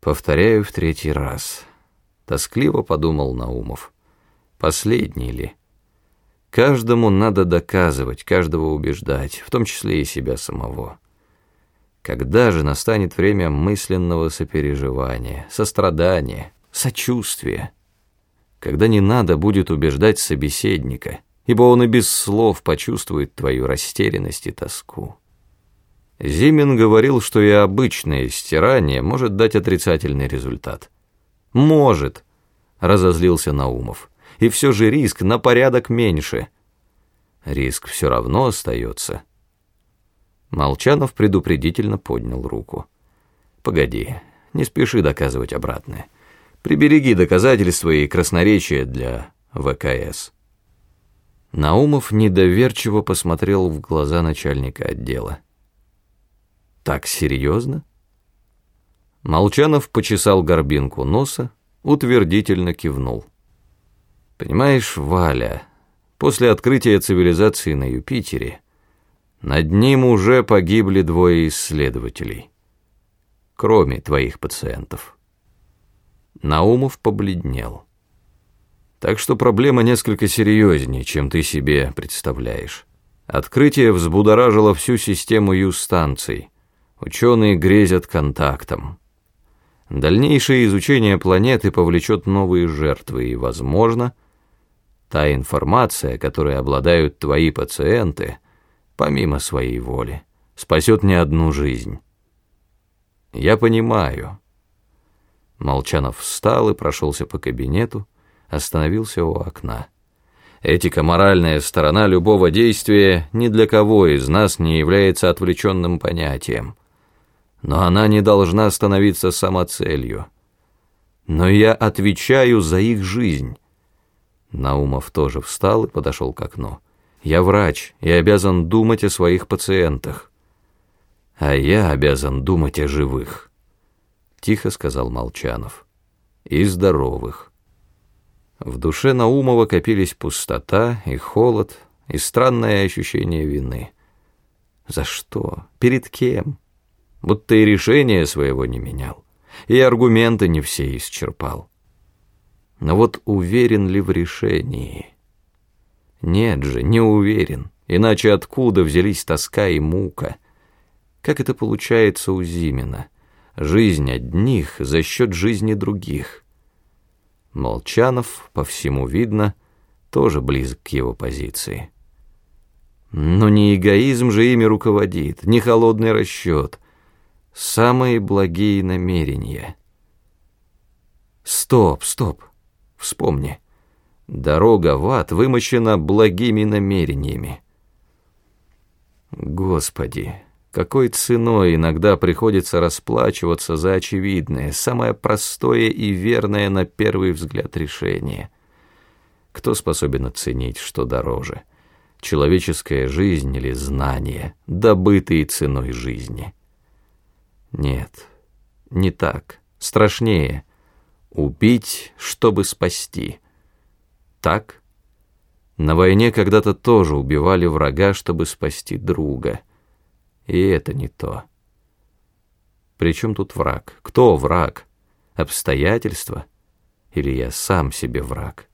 Повторяю в третий раз. Тоскливо подумал Наумов. Последний ли? Каждому надо доказывать, каждого убеждать, в том числе и себя самого. Когда же настанет время мысленного сопереживания, сострадания, сочувствия? Когда не надо будет убеждать собеседника, ибо он и без слов почувствует твою растерянность и тоску. Зимин говорил, что и обычное стирание может дать отрицательный результат. «Может», — разозлился Наумов, — «и все же риск на порядок меньше». «Риск все равно остается». Молчанов предупредительно поднял руку. «Погоди, не спеши доказывать обратное. Прибереги доказательства и красноречие для ВКС». Наумов недоверчиво посмотрел в глаза начальника отдела. Так серьезно? Молчанов почесал горбинку носа, утвердительно кивнул. Понимаешь, Валя, после открытия цивилизации на Юпитере над ним уже погибли двое исследователей, кроме твоих пациентов. Наумов побледнел. Так что проблема несколько серьезнее, чем ты себе представляешь. Открытие взбудоражило всю систему Ю-станций — Ученые грезят контактом. Дальнейшее изучение планеты повлечет новые жертвы, и, возможно, та информация, которой обладают твои пациенты, помимо своей воли, спасет не одну жизнь. Я понимаю. Молчанов встал и прошелся по кабинету, остановился у окна. Этико-моральная сторона любого действия ни для кого из нас не является отвлеченным понятием но она не должна становиться самоцелью. Но я отвечаю за их жизнь. Наумов тоже встал и подошел к окну. Я врач и обязан думать о своих пациентах. А я обязан думать о живых, тихо сказал Молчанов. И здоровых. В душе Наумова копились пустота и холод, и странное ощущение вины. За что? Перед кем? Будто и решения своего не менял, и аргументы не все исчерпал. Но вот уверен ли в решении? Нет же, не уверен, иначе откуда взялись тоска и мука? Как это получается у Зимина? Жизнь одних за счет жизни других. Молчанов, по всему видно, тоже близок к его позиции. Но не эгоизм же ими руководит, не холодный расчет — самые благие намерения. Стоп, стоп, вспомни. Дорога в ад вымощена благими намерениями. Господи, какой ценой иногда приходится расплачиваться за очевидное, самое простое и верное на первый взгляд решение. Кто способен оценить, что дороже? Человеческая жизнь или знание, добытые ценой жизни? Нет, не так. Страшнее. Убить, чтобы спасти. Так? На войне когда-то тоже убивали врага, чтобы спасти друга. И это не то. Причем тут враг? Кто враг? Обстоятельства? Или я сам себе враг?